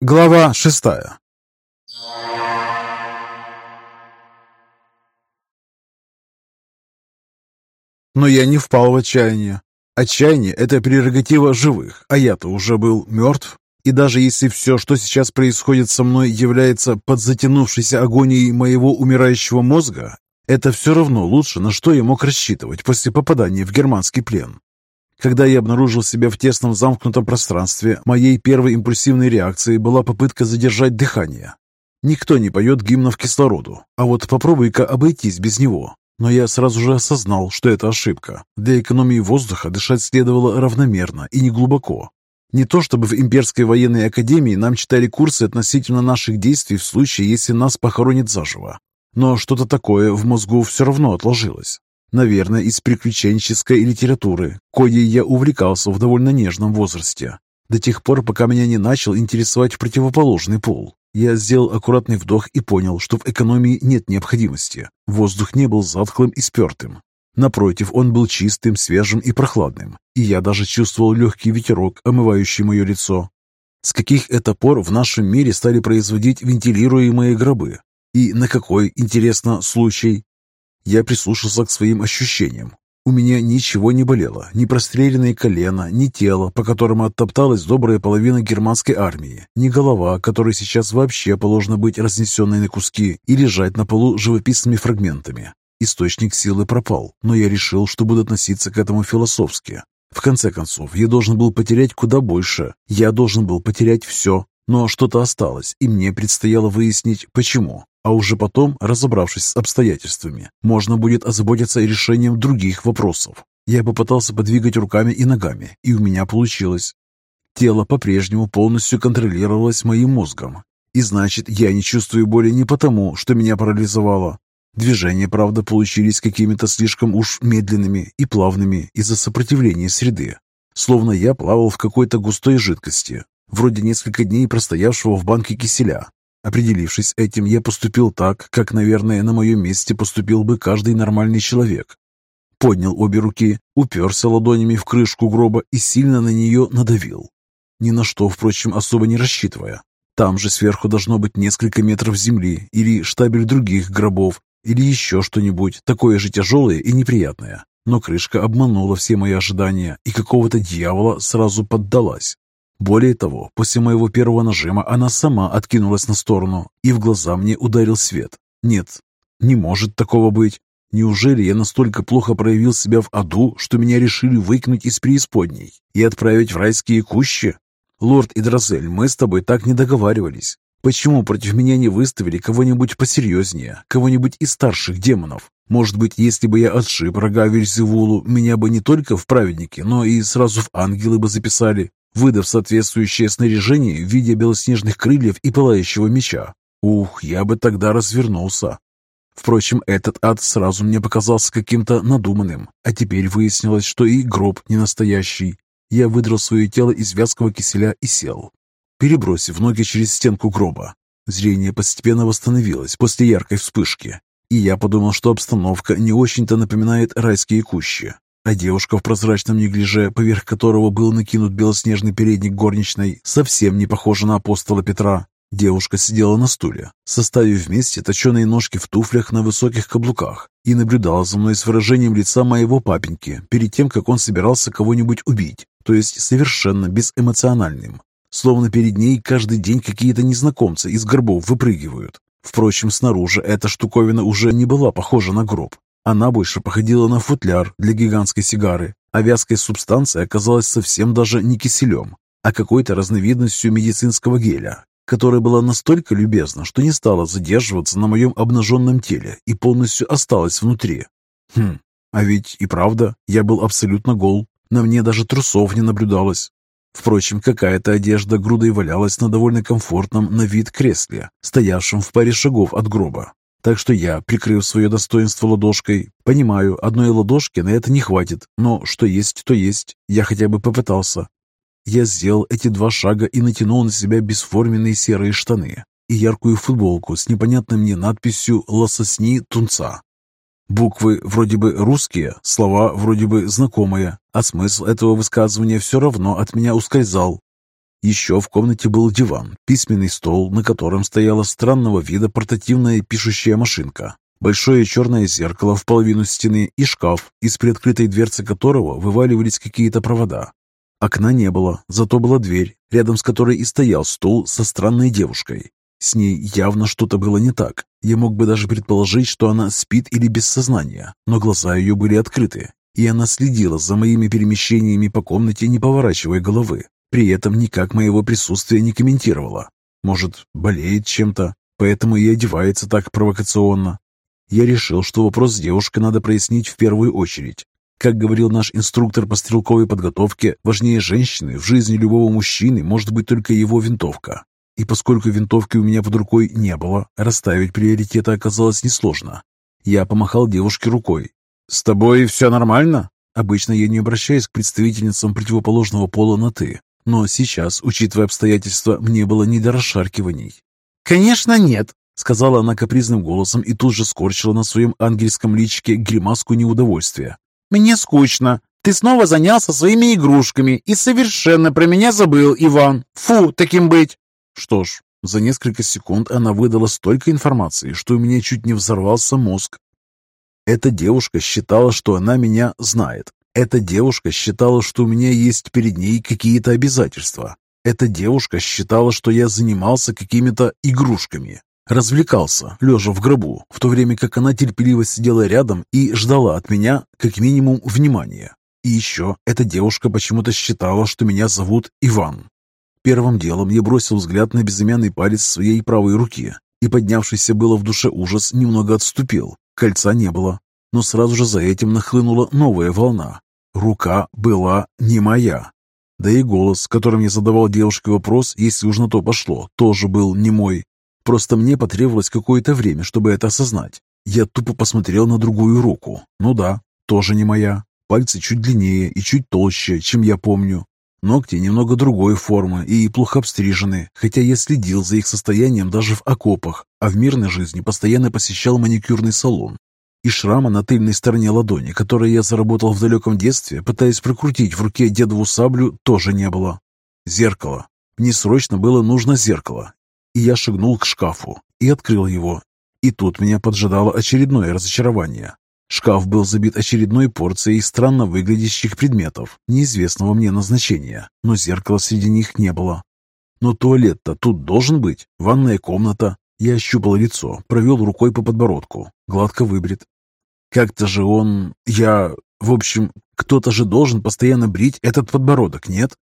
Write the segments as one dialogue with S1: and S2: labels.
S1: Глава шестая Но я не впал в отчаяние. Отчаяние – это прерогатива живых, а я-то уже был мертв. И даже если все, что сейчас происходит со мной, является подзатянувшейся агонией моего умирающего мозга, это все равно лучше, на что я мог рассчитывать после попадания в германский плен. Когда я обнаружил себя в тесном замкнутом пространстве, моей первой импульсивной реакцией была попытка задержать дыхание. Никто не поет гимнов кислороду, а вот попробуй-ка обойтись без него. Но я сразу же осознал, что это ошибка. Для экономии воздуха дышать следовало равномерно и неглубоко. Не то чтобы в Имперской военной академии нам читали курсы относительно наших действий в случае, если нас похоронят заживо. Но что-то такое в мозгу все равно отложилось. Наверное, из приключенческой литературы, коей я увлекался в довольно нежном возрасте. До тех пор, пока меня не начал интересовать противоположный пол. Я сделал аккуратный вдох и понял, что в экономии нет необходимости. Воздух не был затхлым и спертым. Напротив, он был чистым, свежим и прохладным, и я даже чувствовал легкий ветерок, омывающий мое лицо. С каких это пор в нашем мире стали производить вентилируемые гробы? И на какой, интересно, случай? Я прислушался к своим ощущениям. У меня ничего не болело, ни простреленные колено, ни тело, по которому оттопталась добрая половина германской армии, ни голова, которой сейчас вообще положено быть разнесенной на куски и лежать на полу живописными фрагментами. Источник силы пропал, но я решил, что буду относиться к этому философски. В конце концов, я должен был потерять куда больше. Я должен был потерять все, но что-то осталось, и мне предстояло выяснить, почему а уже потом, разобравшись с обстоятельствами, можно будет озаботиться решением других вопросов. Я попытался подвигать руками и ногами, и у меня получилось. Тело по-прежнему полностью контролировалось моим мозгом. И значит, я не чувствую боли не потому, что меня парализовало. Движения, правда, получились какими-то слишком уж медленными и плавными из-за сопротивления среды. Словно я плавал в какой-то густой жидкости, вроде несколько дней простоявшего в банке киселя, Определившись этим, я поступил так, как, наверное, на моем месте поступил бы каждый нормальный человек. Поднял обе руки, уперся ладонями в крышку гроба и сильно на нее надавил. Ни на что, впрочем, особо не рассчитывая. Там же сверху должно быть несколько метров земли или штабель других гробов, или еще что-нибудь такое же тяжелое и неприятное. Но крышка обманула все мои ожидания, и какого-то дьявола сразу поддалась. Более того, после моего первого нажима она сама откинулась на сторону, и в глаза мне ударил свет. Нет, не может такого быть. Неужели я настолько плохо проявил себя в аду, что меня решили выкинуть из преисподней и отправить в райские кущи? Лорд Идразель, мы с тобой так не договаривались. Почему против меня не выставили кого-нибудь посерьезнее, кого-нибудь из старших демонов? Может быть, если бы я отшиб рога Вельзевулу, меня бы не только в праведники, но и сразу в ангелы бы записали выдав соответствующее снаряжение в виде белоснежных крыльев и пылающего меча. Ух, я бы тогда развернулся. Впрочем, этот ад сразу мне показался каким-то надуманным, а теперь выяснилось, что и гроб не настоящий. Я выдрал свое тело из вязкого киселя и сел, перебросив ноги через стенку гроба. Зрение постепенно восстановилось после яркой вспышки, и я подумал, что обстановка не очень-то напоминает райские кущи а девушка в прозрачном неглиже, поверх которого был накинут белоснежный передник горничной, совсем не похожа на апостола Петра. Девушка сидела на стуле, составив вместе точеные ножки в туфлях на высоких каблуках и наблюдала за мной с выражением лица моего папеньки перед тем, как он собирался кого-нибудь убить, то есть совершенно безэмоциональным. Словно перед ней каждый день какие-то незнакомцы из гробов выпрыгивают. Впрочем, снаружи эта штуковина уже не была похожа на гроб. Она больше походила на футляр для гигантской сигары, а вязкая субстанция оказалась совсем даже не киселем, а какой-то разновидностью медицинского геля, которая была настолько любезна, что не стала задерживаться на моем обнаженном теле и полностью осталась внутри. Хм, а ведь и правда, я был абсолютно гол, на мне даже трусов не наблюдалось. Впрочем, какая-то одежда грудой валялась на довольно комфортном на вид кресле, стоявшем в паре шагов от гроба. Так что я, прикрыв свое достоинство ладошкой, понимаю, одной ладошки на это не хватит, но что есть, то есть. Я хотя бы попытался. Я сделал эти два шага и натянул на себя бесформенные серые штаны и яркую футболку с непонятной мне надписью «Лососни тунца». Буквы вроде бы русские, слова вроде бы знакомые, а смысл этого высказывания все равно от меня ускользал. Еще в комнате был диван, письменный стол, на котором стояла странного вида портативная пишущая машинка, большое черное зеркало в половину стены и шкаф, из приоткрытой дверцы которого вываливались какие-то провода. Окна не было, зато была дверь, рядом с которой и стоял стул со странной девушкой. С ней явно что-то было не так. Я мог бы даже предположить, что она спит или без сознания, но глаза ее были открыты, и она следила за моими перемещениями по комнате, не поворачивая головы. При этом никак моего присутствия не комментировала. Может, болеет чем-то, поэтому и одевается так провокационно. Я решил, что вопрос с девушкой надо прояснить в первую очередь. Как говорил наш инструктор по стрелковой подготовке, важнее женщины в жизни любого мужчины может быть только его винтовка. И поскольку винтовки у меня под рукой не было, расставить приоритеты оказалось несложно. Я помахал девушке рукой. «С тобой все нормально?» Обычно я не обращаюсь к представительницам противоположного пола на «ты», но сейчас, учитывая обстоятельства, мне было не до расшаркиваний.
S2: «Конечно нет», —
S1: сказала она капризным голосом и тут же скорчила на своем ангельском личике гримаску неудовольствия.
S2: «Мне скучно. Ты снова занялся своими игрушками и совершенно про меня забыл, Иван. Фу, таким быть!»
S1: Что ж, за несколько секунд она выдала столько информации, что у меня чуть не взорвался мозг. Эта девушка считала, что она меня знает. Эта девушка считала, что у меня есть перед ней какие-то обязательства. Эта девушка считала, что я занимался какими-то игрушками. Развлекался, лежа в гробу, в то время как она терпеливо сидела рядом и ждала от меня, как минимум, внимания. И еще эта девушка почему-то считала, что меня зовут Иван. Первым делом я бросил взгляд на безымянный палец своей правой руки, и поднявшийся было в душе ужас немного отступил. Кольца не было, но сразу же за этим нахлынула новая волна, Рука была не моя. Да и голос, которым я задавал девушке вопрос, если уж на то пошло, тоже был не мой. Просто мне потребовалось какое-то время, чтобы это осознать. Я тупо посмотрел на другую руку. Ну да, тоже не моя. Пальцы чуть длиннее и чуть толще, чем я помню. Ногти немного другой формы и плохо обстрижены, хотя я следил за их состоянием даже в окопах, а в мирной жизни постоянно посещал маникюрный салон и шрама на тыльной стороне ладони, который я заработал в далеком детстве, пытаясь прокрутить в руке дедову саблю, тоже не было. Зеркало. Мне срочно было нужно зеркало. И я шагнул к шкафу и открыл его. И тут меня поджидало очередное разочарование. Шкаф был забит очередной порцией странно выглядящих предметов, неизвестного мне назначения, но зеркала среди них не было. Но туалет-то тут должен быть, ванная комната, я ощупал лицо, провел рукой по подбородку. Гладко выбрит. Как-то же он... Я... В общем, кто-то же должен постоянно брить этот подбородок, нет?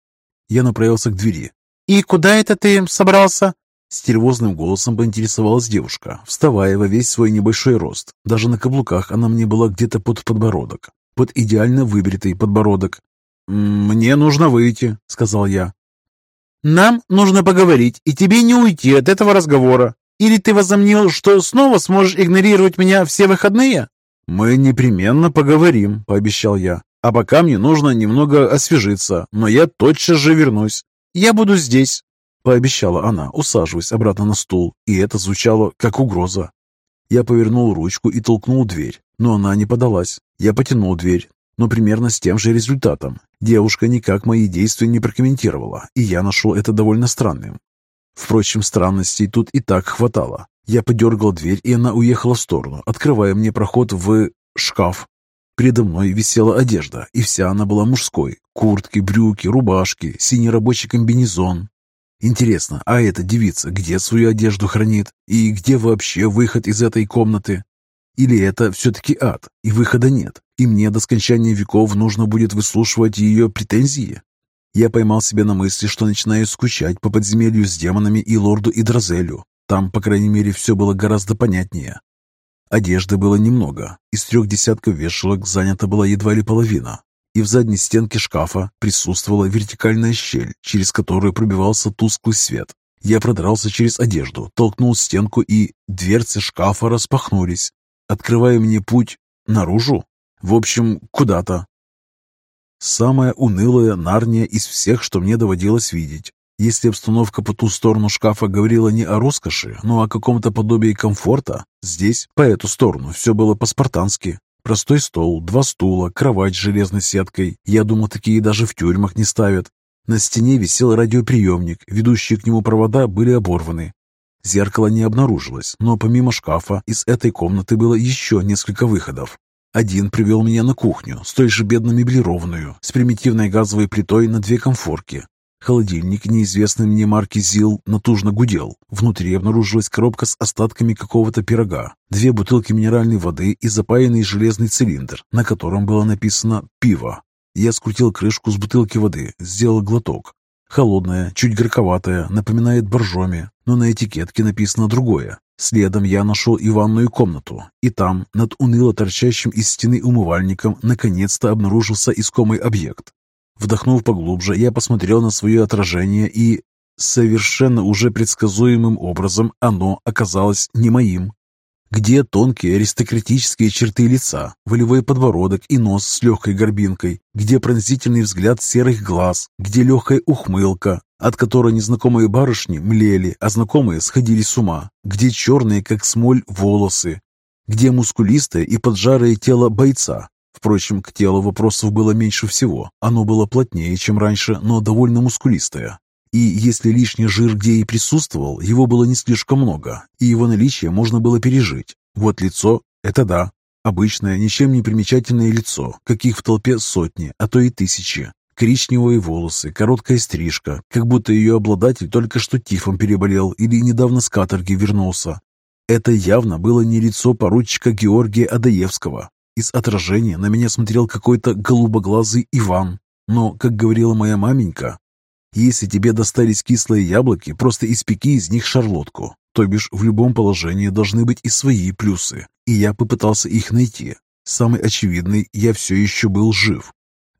S1: Я направился к двери.
S2: «И куда это ты собрался?»
S1: Стервозным голосом поинтересовалась девушка, вставая во весь свой небольшой рост. Даже на каблуках она мне была где-то под подбородок. Под идеально выбритый подбородок. «Мне нужно выйти», — сказал я.
S2: «Нам нужно поговорить, и тебе не уйти от этого разговора. Или ты возомнил, что снова сможешь игнорировать меня все выходные?»
S1: «Мы непременно поговорим», — пообещал я. «А пока мне нужно немного освежиться, но я тотчас же вернусь».
S2: «Я буду здесь», —
S1: пообещала она, усаживаясь обратно на стул, и это звучало как угроза. Я повернул ручку и толкнул дверь, но она не подалась. Я потянул дверь, но примерно с тем же результатом. Девушка никак мои действия не прокомментировала, и я нашел это довольно странным. Впрочем, странностей тут и так хватало. Я подергал дверь, и она уехала в сторону, открывая мне проход в шкаф. Передо мной висела одежда, и вся она была мужской. Куртки, брюки, рубашки, синий рабочий комбинезон. Интересно, а эта девица где свою одежду хранит? И где вообще выход из этой комнаты? Или это все-таки ад, и выхода нет, и мне до скончания веков нужно будет выслушивать ее претензии? Я поймал себя на мысли, что начинаю скучать по подземелью с демонами и лорду Идразелю. Там, по крайней мере, все было гораздо понятнее. Одежды было немного. Из трех десятков вешалок занята была едва ли половина. И в задней стенке шкафа присутствовала вертикальная щель, через которую пробивался тусклый свет. Я продрался через одежду, толкнул стенку, и дверцы шкафа распахнулись, открывая мне путь наружу. В общем, куда-то. Самая унылая нарния из всех, что мне доводилось видеть. Если обстановка по ту сторону шкафа говорила не о роскоши, но о каком-то подобии комфорта, здесь, по эту сторону, все было по-спартански. Простой стол, два стула, кровать с железной сеткой. Я думал, такие даже в тюрьмах не ставят. На стене висел радиоприемник, ведущие к нему провода были оборваны. Зеркала не обнаружилось, но помимо шкафа из этой комнаты было еще несколько выходов. Один привел меня на кухню, столь же бедно меблированную, с примитивной газовой плитой на две комфорки. Холодильник неизвестной мне марки ЗИЛ натужно гудел. Внутри обнаружилась коробка с остатками какого-то пирога, две бутылки минеральной воды и запаянный железный цилиндр, на котором было написано «Пиво». Я скрутил крышку с бутылки воды, сделал глоток. Холодная, чуть горьковатая, напоминает боржоми, но на этикетке написано другое. Следом я нашел и ванную комнату, и там, над уныло торчащим из стены умывальником, наконец-то обнаружился искомый объект. Вдохнув поглубже, я посмотрел на свое отражение и... Совершенно уже предсказуемым образом оно оказалось не моим. Где тонкие аристократические черты лица, волевой подбородок и нос с легкой горбинкой, где пронзительный взгляд серых глаз, где легкая ухмылка, от которой незнакомые барышни млели, а знакомые сходили с ума, где черные, как смоль, волосы, где мускулистое и поджарое тело бойца. Впрочем, к телу вопросов было меньше всего. Оно было плотнее, чем раньше, но довольно мускулистое. И если лишний жир где и присутствовал, его было не слишком много, и его наличие можно было пережить. Вот лицо – это да. Обычное, ничем не примечательное лицо, каких в толпе сотни, а то и тысячи. Коричневые волосы, короткая стрижка, как будто ее обладатель только что тифом переболел или недавно с каторги вернулся. Это явно было не лицо поручика Георгия Адаевского. Из отражения на меня смотрел какой-то голубоглазый Иван. Но, как говорила моя маменька, если тебе достались кислые яблоки, просто испеки из них шарлотку. То бишь, в любом положении должны быть и свои плюсы. И я попытался их найти. Самый очевидный, я все еще был жив.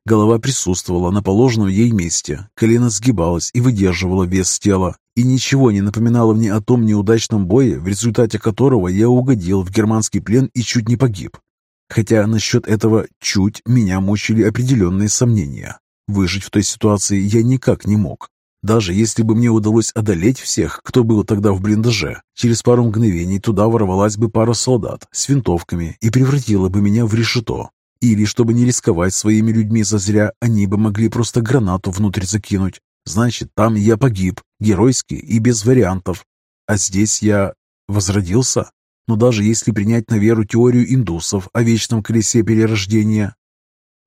S1: Голова присутствовала на положенном ей месте, колено сгибалось и выдерживало вес тела, и ничего не напоминало мне о том неудачном бое, в результате которого я угодил в германский плен и чуть не погиб. Хотя насчет этого «чуть» меня мучили определенные сомнения. Выжить в той ситуации я никак не мог. Даже если бы мне удалось одолеть всех, кто был тогда в блиндаже, через пару мгновений туда ворвалась бы пара солдат с винтовками и превратила бы меня в решето. Или, чтобы не рисковать своими людьми зазря, они бы могли просто гранату внутрь закинуть. Значит, там я погиб, геройски и без вариантов. А здесь я возродился? Но даже если принять на веру теорию индусов о вечном колесе перерождения,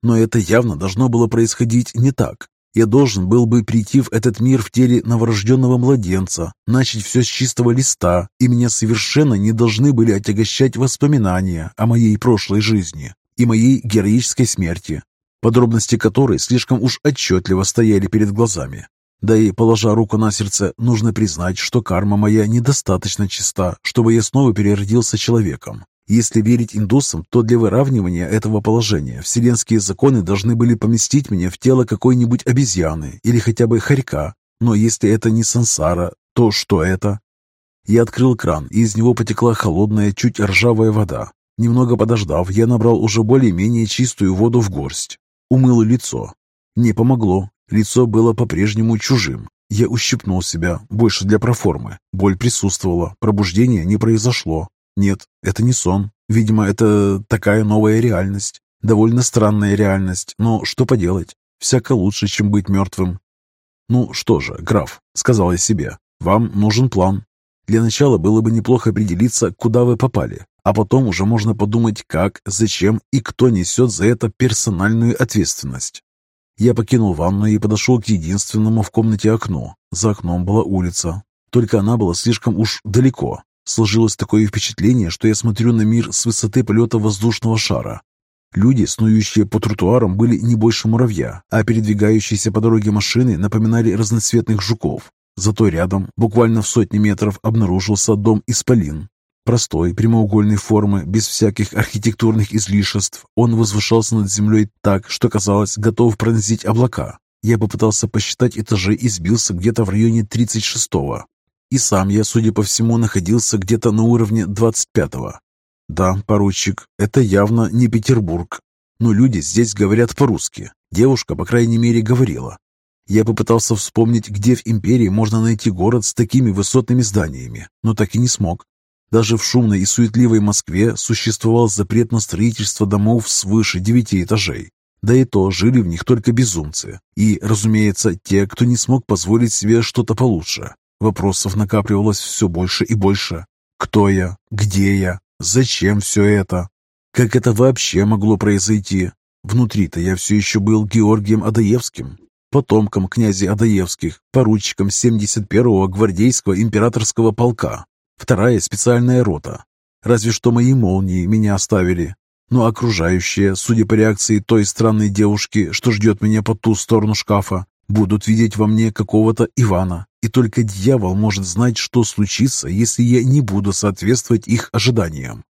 S1: но это явно должно было происходить не так. Я должен был бы прийти в этот мир в теле новорожденного младенца, начать все с чистого листа, и меня совершенно не должны были отягощать воспоминания о моей прошлой жизни и моей героической смерти, подробности которой слишком уж отчетливо стояли перед глазами. Да и, положа руку на сердце, нужно признать, что карма моя недостаточно чиста, чтобы я снова переродился человеком. Если верить индусам, то для выравнивания этого положения вселенские законы должны были поместить меня в тело какой-нибудь обезьяны или хотя бы хорька. Но если это не сансара, то что это? Я открыл кран, и из него потекла холодная, чуть ржавая вода. Немного подождав, я набрал уже более-менее чистую воду в горсть. Умыл лицо. Не помогло. Лицо было по-прежнему чужим. Я ущипнул себя, больше для проформы. Боль присутствовала, пробуждения не произошло. Нет, это не сон. Видимо, это такая новая реальность. Довольно странная реальность, но что поделать? Всяко лучше, чем быть мертвым. «Ну что же, граф», — сказал я себе, — «вам нужен план. Для начала было бы неплохо определиться, куда вы попали, а потом уже можно подумать, как, зачем и кто несет за это персональную ответственность». Я покинул ванную и подошел к единственному в комнате окну. За окном была улица, только она была слишком уж далеко, Сложилось такое впечатление, что я смотрю на мир с высоты полета воздушного шара. Люди, снующие по тротуарам, были не больше муравья, а передвигающиеся по дороге машины напоминали разноцветных жуков. Зато рядом, буквально в сотни метров, обнаружился дом Исполин. Простой, прямоугольной формы, без всяких архитектурных излишеств, он возвышался над землей так, что казалось, готов пронзить облака. Я попытался посчитать этажи и сбился где-то в районе 36-го. И сам я, судя по всему, находился где-то на уровне 25-го. Да, поручик, это явно не Петербург. Но люди здесь говорят по-русски. Девушка, по крайней мере, говорила. Я попытался вспомнить, где в империи можно найти город с такими высотными зданиями, но так и не смог. Даже в шумной и суетливой Москве существовал запрет на строительство домов свыше девяти этажей. Да и то жили в них только безумцы. И, разумеется, те, кто не смог позволить себе что-то получше. Вопросов накапливалось все больше и больше. Кто я? Где я? Зачем все это? Как это вообще могло произойти? Внутри-то я все еще был Георгием Адаевским, потомком князя Адаевских, поручиком 71-го гвардейского императорского полка, вторая специальная рота. Разве что мои молнии меня оставили. Но окружающие, судя по реакции той странной девушки, что ждет меня по ту сторону шкафа, будут видеть во мне какого-то Ивана. И только дьявол может знать, что случится, если я не буду соответствовать их ожиданиям.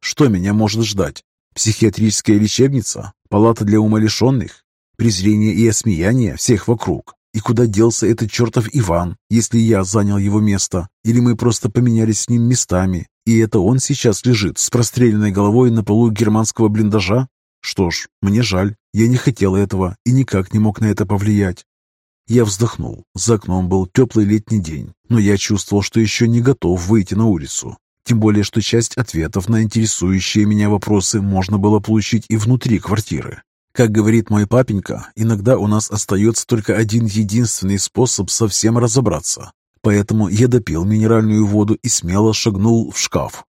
S1: Что меня может ждать? Психиатрическая лечебница? Палата для умалишенных? Презрение и осмеяние всех вокруг? И куда делся этот чертов Иван, если я занял его место? Или мы просто поменялись с ним местами, и это он сейчас лежит с простреленной головой на полу германского блиндажа? Что ж, мне жаль, я не хотел этого и никак не мог на это повлиять. Я вздохнул. За окном был теплый летний день, но я чувствовал, что еще не готов выйти на улицу. Тем более, что часть ответов на интересующие меня вопросы можно было получить и внутри квартиры. Как говорит мой папенька, иногда у нас остается только один единственный способ совсем разобраться. Поэтому я допил минеральную воду и смело шагнул в шкаф.